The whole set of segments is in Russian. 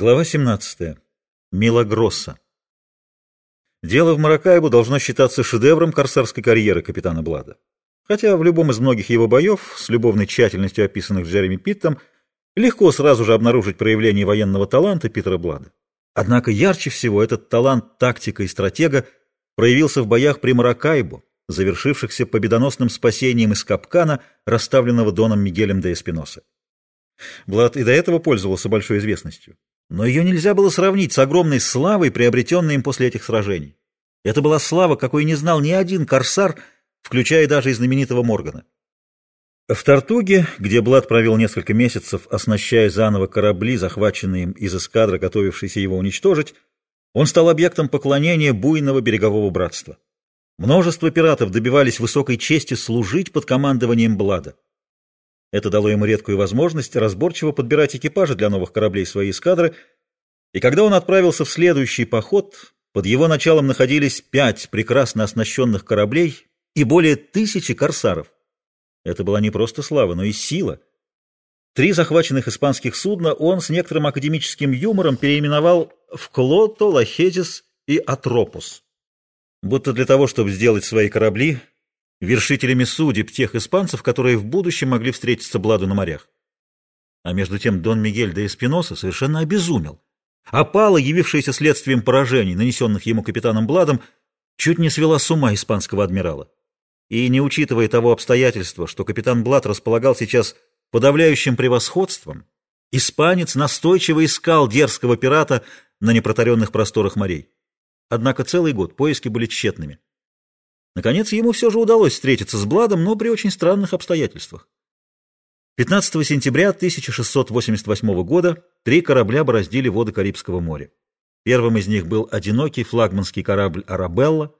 Глава 17. Милагросса. Дело в Маракайбу должно считаться шедевром корсарской карьеры капитана Блада. Хотя в любом из многих его боев, с любовной тщательностью описанных Джереми Питтом, легко сразу же обнаружить проявление военного таланта Питера Блада. Однако ярче всего этот талант тактика и стратега проявился в боях при Маракайбу, завершившихся победоносным спасением из капкана, расставленного Доном Мигелем де Эспиноса. Блад и до этого пользовался большой известностью. Но ее нельзя было сравнить с огромной славой, приобретенной им после этих сражений. Это была слава, какой не знал ни один корсар, включая даже и знаменитого Моргана. В Тартуге, где Блад провел несколько месяцев, оснащая заново корабли, захваченные им из эскадры, готовившейся его уничтожить, он стал объектом поклонения буйного берегового братства. Множество пиратов добивались высокой чести служить под командованием Блада. Это дало ему редкую возможность разборчиво подбирать экипажи для новых кораблей своей эскадры, и когда он отправился в следующий поход, под его началом находились пять прекрасно оснащенных кораблей и более тысячи корсаров. Это была не просто слава, но и сила. Три захваченных испанских судна он с некоторым академическим юмором переименовал в Клото, Лахезис и Атропус. Будто для того, чтобы сделать свои корабли вершителями судеб тех испанцев, которые в будущем могли встретиться Бладу на морях. А между тем Дон Мигель де Эспиноса совершенно обезумел. Опала, явившаяся следствием поражений, нанесенных ему капитаном Бладом, чуть не свела с ума испанского адмирала. И не учитывая того обстоятельства, что капитан Блад располагал сейчас подавляющим превосходством, испанец настойчиво искал дерзкого пирата на непротаренных просторах морей. Однако целый год поиски были тщетными. Наконец, ему все же удалось встретиться с Бладом, но при очень странных обстоятельствах. 15 сентября 1688 года три корабля бороздили воды Карибского моря. Первым из них был одинокий флагманский корабль «Арабелла».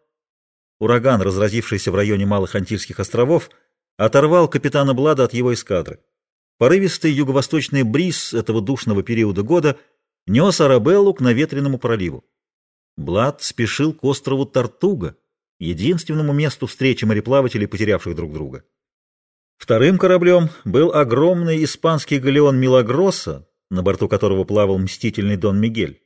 Ураган, разразившийся в районе Малых Антильских островов, оторвал капитана Блада от его эскадры. Порывистый юго-восточный бриз этого душного периода года нес Арабеллу к наветренному проливу. Блад спешил к острову Тартуга, единственному месту встречи мореплавателей, потерявших друг друга. Вторым кораблем был огромный испанский галеон Милагроса, на борту которого плавал мстительный Дон Мигель.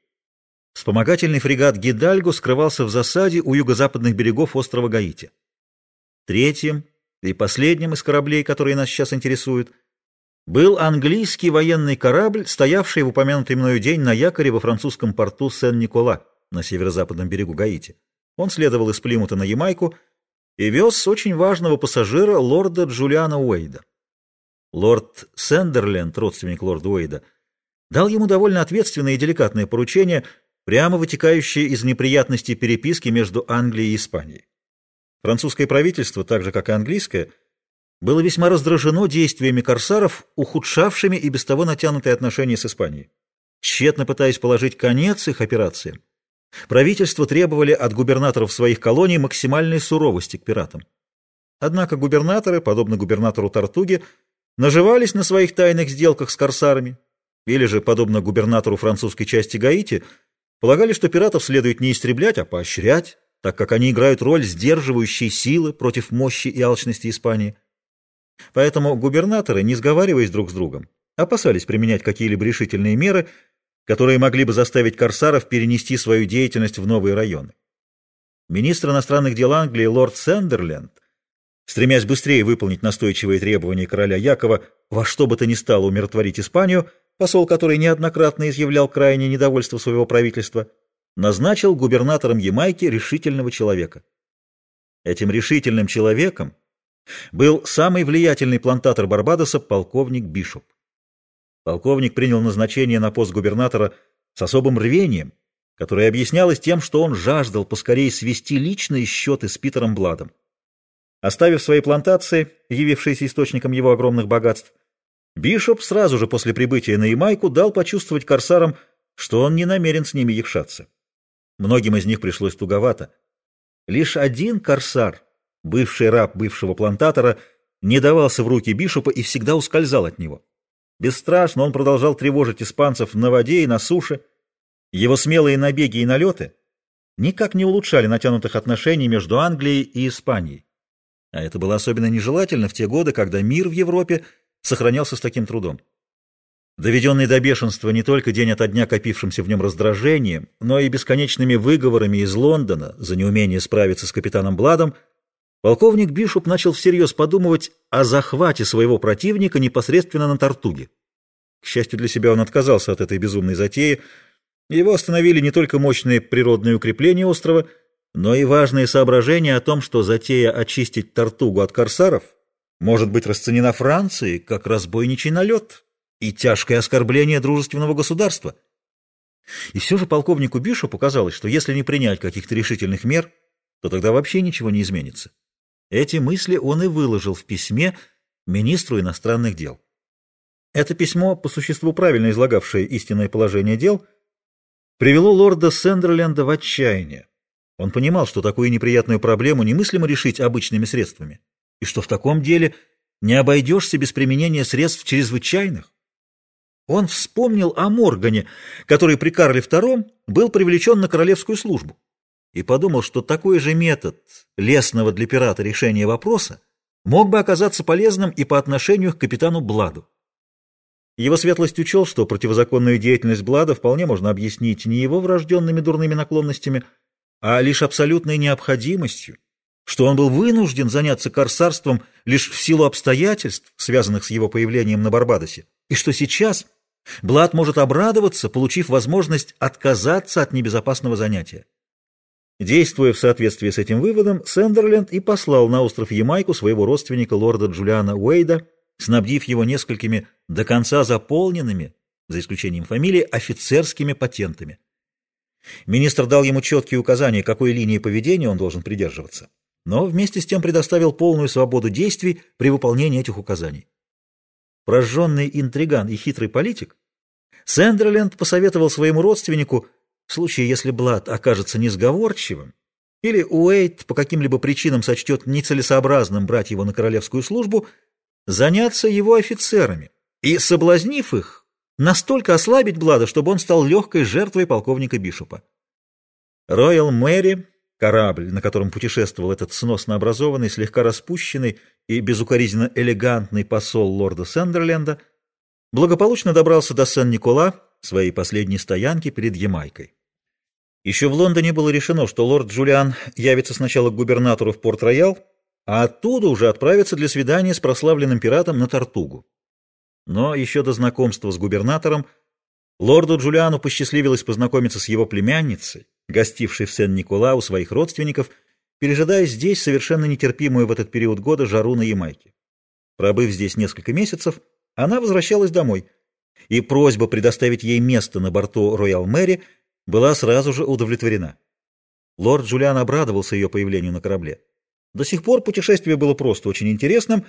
Вспомогательный фрегат Гидальго скрывался в засаде у юго-западных берегов острова Гаити. Третьим и последним из кораблей, которые нас сейчас интересуют, был английский военный корабль, стоявший в упомянутый мною день на якоре во французском порту Сен-Никола на северо-западном берегу Гаити. Он следовал из Плимута на Ямайку и вез очень важного пассажира лорда Джулиана Уэйда. Лорд Сендерленд, родственник лорда Уэйда, дал ему довольно ответственное и деликатное поручение, прямо вытекающее из неприятностей переписки между Англией и Испанией. Французское правительство, так же как и английское, было весьма раздражено действиями корсаров, ухудшавшими и без того натянутые отношения с Испанией. Тщетно пытаясь положить конец их операциям, Правительство требовали от губернаторов своих колоний максимальной суровости к пиратам. Однако губернаторы, подобно губернатору Тартуги, наживались на своих тайных сделках с корсарами, или же, подобно губернатору французской части Гаити, полагали, что пиратов следует не истреблять, а поощрять, так как они играют роль сдерживающей силы против мощи и алчности Испании. Поэтому губернаторы, не сговариваясь друг с другом, опасались применять какие-либо решительные меры, которые могли бы заставить корсаров перенести свою деятельность в новые районы. Министр иностранных дел Англии лорд Сендерленд, стремясь быстрее выполнить настойчивые требования короля Якова во что бы то ни стало умиротворить Испанию, посол который неоднократно изъявлял крайнее недовольство своего правительства, назначил губернатором Ямайки решительного человека. Этим решительным человеком был самый влиятельный плантатор Барбадоса полковник Бишоп. Полковник принял назначение на пост губернатора с особым рвением, которое объяснялось тем, что он жаждал поскорее свести личные счеты с Питером Бладом. Оставив свои плантации, явившиеся источником его огромных богатств, Бишоп сразу же после прибытия на Ямайку дал почувствовать корсарам, что он не намерен с ними якшаться. Многим из них пришлось туговато. Лишь один корсар, бывший раб бывшего плантатора, не давался в руки Бишопа и всегда ускользал от него. Бесстрашно он продолжал тревожить испанцев на воде и на суше. Его смелые набеги и налеты никак не улучшали натянутых отношений между Англией и Испанией. А это было особенно нежелательно в те годы, когда мир в Европе сохранялся с таким трудом. доведенный до бешенства не только день ото дня копившимся в нем раздражением, но и бесконечными выговорами из Лондона за неумение справиться с капитаном Бладом, полковник Бишоп начал всерьез подумывать о захвате своего противника непосредственно на Тартуге. К счастью для себя он отказался от этой безумной затеи, его остановили не только мощные природные укрепления острова, но и важные соображения о том, что затея очистить Тартугу от корсаров может быть расценена Францией как разбойничий налет и тяжкое оскорбление дружественного государства. И все же полковнику Бишу показалось, что если не принять каких-то решительных мер, то тогда вообще ничего не изменится. Эти мысли он и выложил в письме министру иностранных дел. Это письмо, по существу правильно излагавшее истинное положение дел, привело лорда Сендерленда в отчаяние. Он понимал, что такую неприятную проблему немыслимо решить обычными средствами, и что в таком деле не обойдешься без применения средств чрезвычайных. Он вспомнил о Моргане, который при Карле II был привлечен на королевскую службу, и подумал, что такой же метод лесного для пирата решения вопроса мог бы оказаться полезным и по отношению к капитану Бладу. Его светлость учел, что противозаконную деятельность Блада вполне можно объяснить не его врожденными дурными наклонностями, а лишь абсолютной необходимостью, что он был вынужден заняться корсарством лишь в силу обстоятельств, связанных с его появлением на Барбадосе, и что сейчас Блад может обрадоваться, получив возможность отказаться от небезопасного занятия. Действуя в соответствии с этим выводом, Сендерленд и послал на остров Ямайку своего родственника лорда Джулиана Уэйда, снабдив его несколькими до конца заполненными, за исключением фамилии, офицерскими патентами. Министр дал ему четкие указания, какой линии поведения он должен придерживаться, но вместе с тем предоставил полную свободу действий при выполнении этих указаний. Прожженный интриган и хитрый политик, Сэндерленд посоветовал своему родственнику, в случае, если Блад окажется несговорчивым, или Уэйт по каким-либо причинам сочтет нецелесообразным брать его на королевскую службу, заняться его офицерами и, соблазнив их, настолько ослабить Блада, чтобы он стал легкой жертвой полковника Бишопа. Роял Мэри, корабль, на котором путешествовал этот сносно образованный, слегка распущенный и безукоризненно элегантный посол лорда Сендерленда, благополучно добрался до Сен-Никола, своей последней стоянки перед Ямайкой. Еще в Лондоне было решено, что лорд Джулиан явится сначала к губернатору в Порт-Роял, а оттуда уже отправится для свидания с прославленным пиратом на Тартугу. Но еще до знакомства с губернатором лорду Джулиану посчастливилось познакомиться с его племянницей, гостившей в Сен-Никола у своих родственников, пережидая здесь совершенно нетерпимую в этот период года жару на Ямайке. Пробыв здесь несколько месяцев, она возвращалась домой, и просьба предоставить ей место на борту Роял Мэри была сразу же удовлетворена. Лорд Джулиан обрадовался ее появлению на корабле. До сих пор путешествие было просто очень интересным,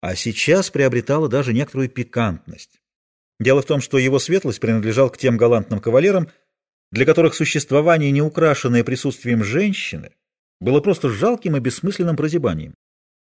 а сейчас приобретало даже некоторую пикантность. Дело в том, что его светлость принадлежал к тем галантным кавалерам, для которых существование, не украшенное присутствием женщины, было просто жалким и бессмысленным прозябанием.